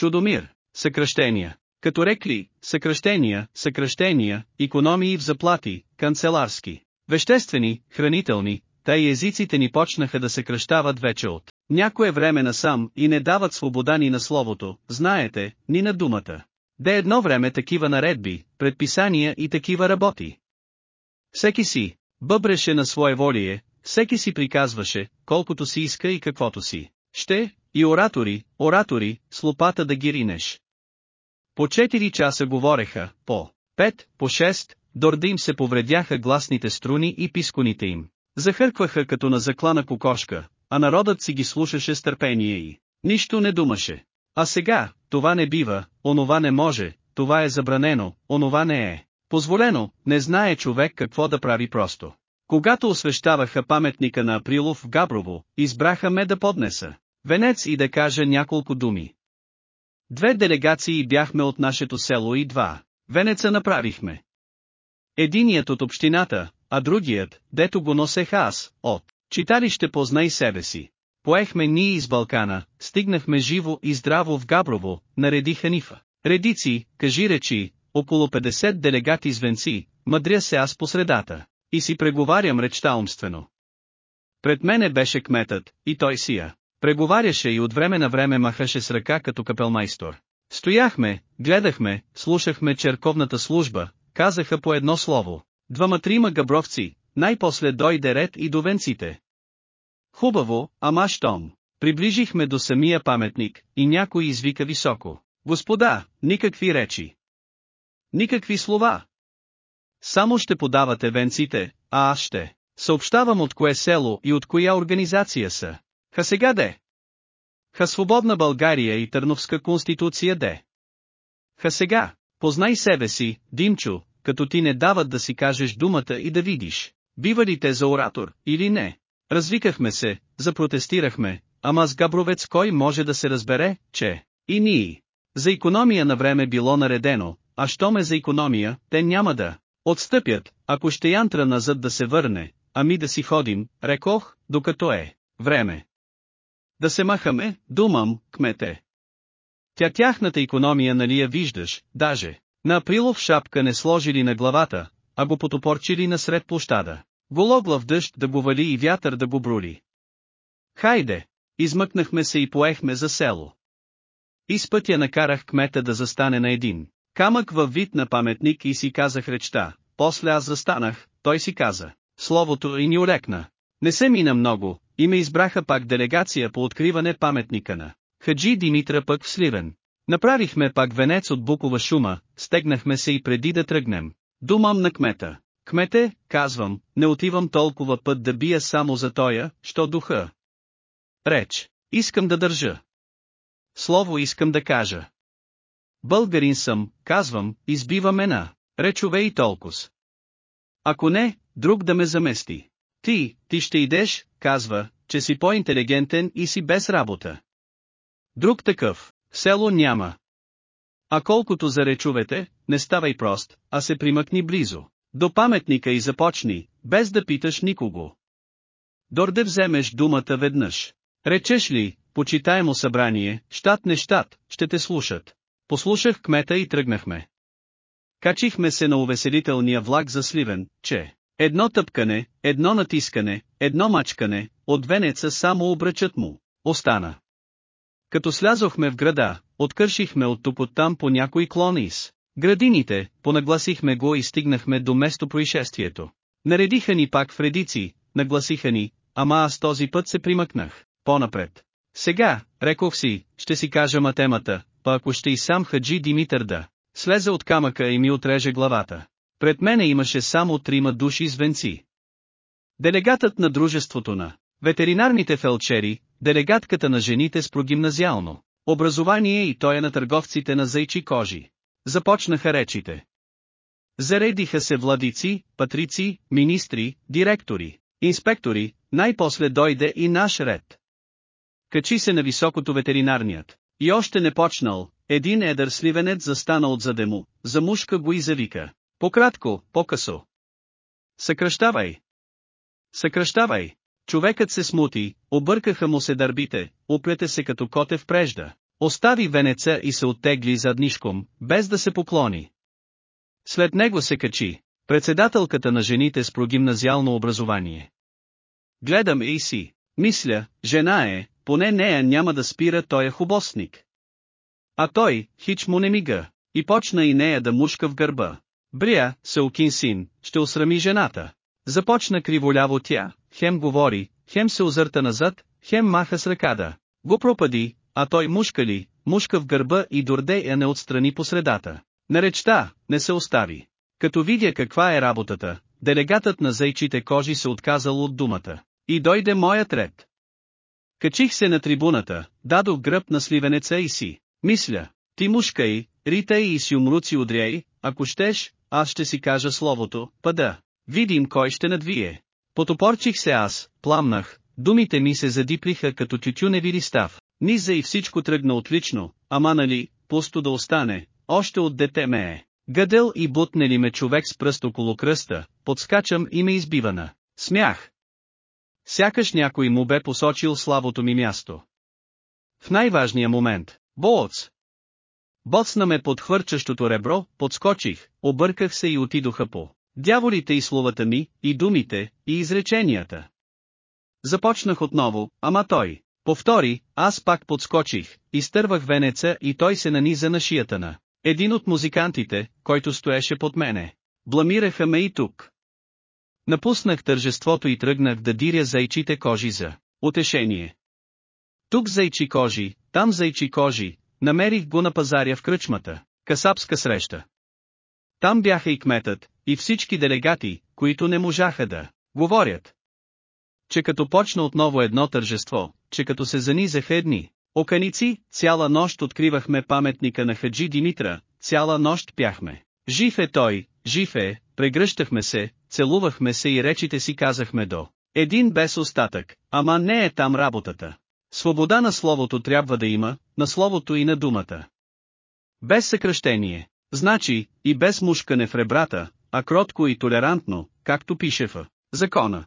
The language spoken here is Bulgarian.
Чудомир, съкръщения. Като рекли, съкръщения, съкръщения, економии в заплати, канцеларски, веществени, хранителни, и езиците ни почнаха да се кръщават вече от някое време насам и не дават свобода ни на словото, знаете, ни на думата. Де едно време такива наредби, предписания и такива работи. Всеки си, бъбреше на свое волие, всеки си приказваше, колкото си иска и каквото си. Ще, и оратори, оратори, с лопата да ги ринеш. По 4 часа говореха, по 5, по 6, дорда им се повредяха гласните струни и писконите им. Захъркваха като на заклана кокошка, а народът си ги слушаше с търпение и нищо не думаше. А сега, това не бива, онова не може, това е забранено, онова не е. Позволено, не знае човек какво да прави просто. Когато освещаваха паметника на Априлов в Габрово, избраха ме да поднеса венец и да кажа няколко думи. Две делегации бяхме от нашето село и два. Венеца направихме. Единият от общината, а другият, дето го носех аз, от читалище познай себе си. Поехме ние из Балкана, стигнахме живо и здраво в Габрово, нареди Ханифа. Редици, кажи речи, около 50 делегати звенци, мъдря се аз по средата, и си преговарям речта умствено. Пред мене беше кметът, и той сия. Преговаряше и от време на време махаше с ръка като капелмайстор. Стояхме, гледахме, слушахме черковната служба, казаха по едно слово. Двама-трима габровци, най-после дойде ред и до венците. Хубаво, ама щом. Приближихме до самия паметник, и някой извика високо. Господа, никакви речи. Никакви слова. Само ще подавате венците, а аз ще. Съобщавам от кое село и от коя организация са. Ха сега де? Ха свободна България и Търновска конституция де? Ха сега, познай себе си, Димчо, като ти не дават да си кажеш думата и да видиш, бива ли те за оратор, или не. Развикахме се, запротестирахме, ама с Габровец кой може да се разбере, че, и ние. За економия на време било наредено, а що ме за економия, те няма да отстъпят, ако ще янтра назад да се върне, ами да си ходим, рекох, докато е време. Да се махаме, думам, кмете. Тя тяхната економия нали я виждаш, даже, на Априлов шапка не сложили на главата, а го потопорчили насред площада. Гологлав дъжд да го вали и вятър да го брули. Хайде! Измъкнахме се и поехме за село. Из пътя накарах кмета да застане на един камък във вид на паметник и си казах речта, после аз застанах, той си каза, словото и ни олекна. Не се мина много, и ме избраха пак делегация по откриване паметника на Хаджи Димитра пък в Сливен. Направихме пак венец от букова шума, стегнахме се и преди да тръгнем. Думам на кмета. Кмете, казвам, не отивам толкова път да бия само за тоя, що духа. Реч, искам да държа. Слово искам да кажа. Българин съм, казвам, избивам ена, речове и толкос. Ако не, друг да ме замести. Ти, ти ще идеш, казва, че си по-интелигентен и си без работа. Друг такъв, село няма. А колкото за речовете, не ставай прост, а се примъкни близо. До паметника и започни, без да питаш никого. Дорде вземеш думата веднъж. Речеш ли, почитаемо събрание, щат не щат, ще те слушат. Послушах кмета и тръгнахме. Качихме се на увеселителния влак за Сливен, че едно тъпкане, едно натискане, едно мачкане, от венеца само обръчат му, остана. Като слязохме в града, откършихме от тук там по някой клон из градините, понагласихме го и стигнахме до место происшествието. Наредиха ни пак в редици, нагласиха ни, ама аз този път се примъкнах, по-напред. Сега, рекох си, ще си кажа математа, па ако ще и сам хаджи Димитър да слезе от камъка и ми отреже главата. Пред мене имаше само трима души с венци. Делегатът на дружеството на ветеринарните фелчери, делегатката на жените с прогимназиално образование и той е на търговците на зайчи кожи. Започнаха речите. Заредиха се владици, патрици, министри, директори, инспектори, най-после дойде и наш ред. Качи се на високото ветеринарният. И още не почнал, един едър сливенец застана отзаде му, замушка го и завика. Пократко, по-късо. Съкръщавай! Съкръщавай! Човекът се смути, объркаха му се дърбите, оплете се като коте в прежда. Остави венеца и се оттегли заднишком, без да се поклони. След него се качи, председателката на жените с прогимназиално образование. Гледам и си, мисля, жена е, поне нея няма да спира той хубосник. А той, хич му не мига, и почна и нея да мушка в гърба. Брия, Саукин син, ще осрами жената. Започна криволяво тя, хем говори, хем се озърта назад, хем маха с ръкада. Го пропади, а той мушка ли, мушка в гърба и дорде я не отстрани по средата. На речта, не се остави. Като видя каква е работата, делегатът на зайчите кожи се отказал от думата. И дойде моят ред. Качих се на трибуната, дадох гръб на сливенеца и си. Мисля, ти мушкай, ритай и си умруци удряй, ако щеш, аз ще си кажа словото, пада. Видим кой ще надвие. Потопорчих се аз, пламнах, думите ми се задиплиха като тютюневи листав. Низа и всичко тръгна отлично, ама нали, пусто да остане, още от дете ме е. Гъдел и бутне ли ме човек с пръст около кръста, подскачам и ме избивана. Смях. Сякаш някой му бе посочил славото ми място. В най-важния момент, Боц! Боцна ме под хвърчащото ребро, подскочих, обърках се и отидоха по дяволите и словата ми, и думите, и изреченията. Започнах отново, ама той. Повтори, аз пак подскочих, изтървах венеца и той се наниза на шията на един от музикантите, който стоеше под мене. Бламираха ме и тук. Напуснах тържеството и тръгнах да диря зайчите кожи за утешение. Тук зайчи кожи, там зайчи кожи, намерих го на пазаря в кръчмата, касапска среща. Там бяха и кметът, и всички делегати, които не можаха да говорят. Че като почна отново едно тържество, че като се занизаха едни, оканици, цяла нощ откривахме паметника на Хаджи Димитра, цяла нощ пяхме. Жив е той, жив е, прегръщахме се, целувахме се и речите си казахме до. Един без остатък, ама не е там работата. Свобода на словото трябва да има, на словото и на думата. Без съкръщение, значи, и без мушкане в ребрата, а кротко и толерантно, както пише в закона.